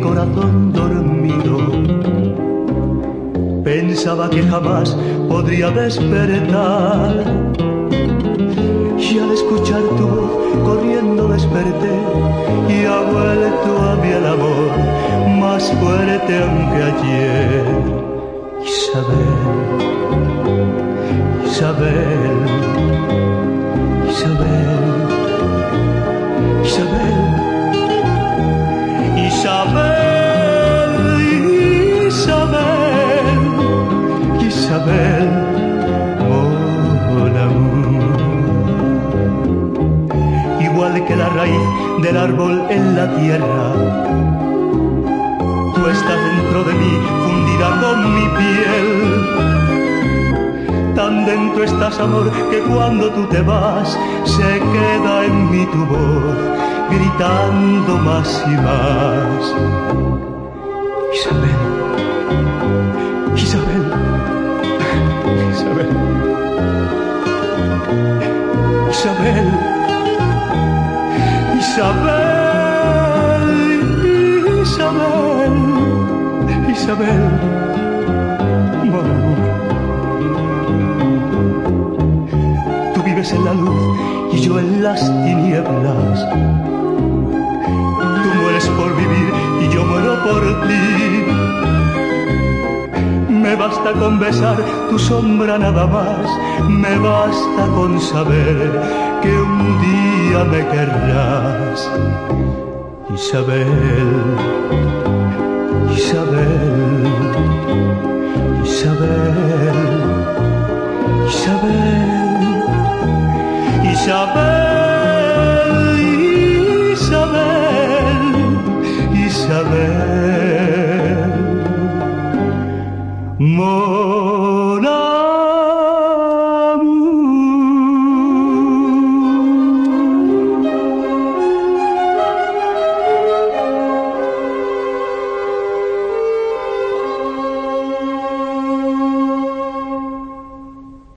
corazón dormido. Pensaba que jamás podría despertar. Y al escuchar tu voz corriendo desperté y ha vuelto a mí el amor más fuerte aunque ayer. Isabel, Isabel, que la raíz del árbol en la tierra, tú estás dentro de mí, fundida con mi piel. Tan dentro estás, amor, que cuando tú te vas, se queda en mí tu voz, gritando más y más. Isabel, Isabel, Isabel, Isabel, Isabel, Isabel, Isabel, amour. Tú vives en la luz y yo en las tinieblas. Tú mueres por vivir y yo muero por ti. Me basta con besar tu sombra nada más, me basta con saber que un día me querrás. Isabel, Isabel, Isabel, Isabel, Isabel, Isabel. Mon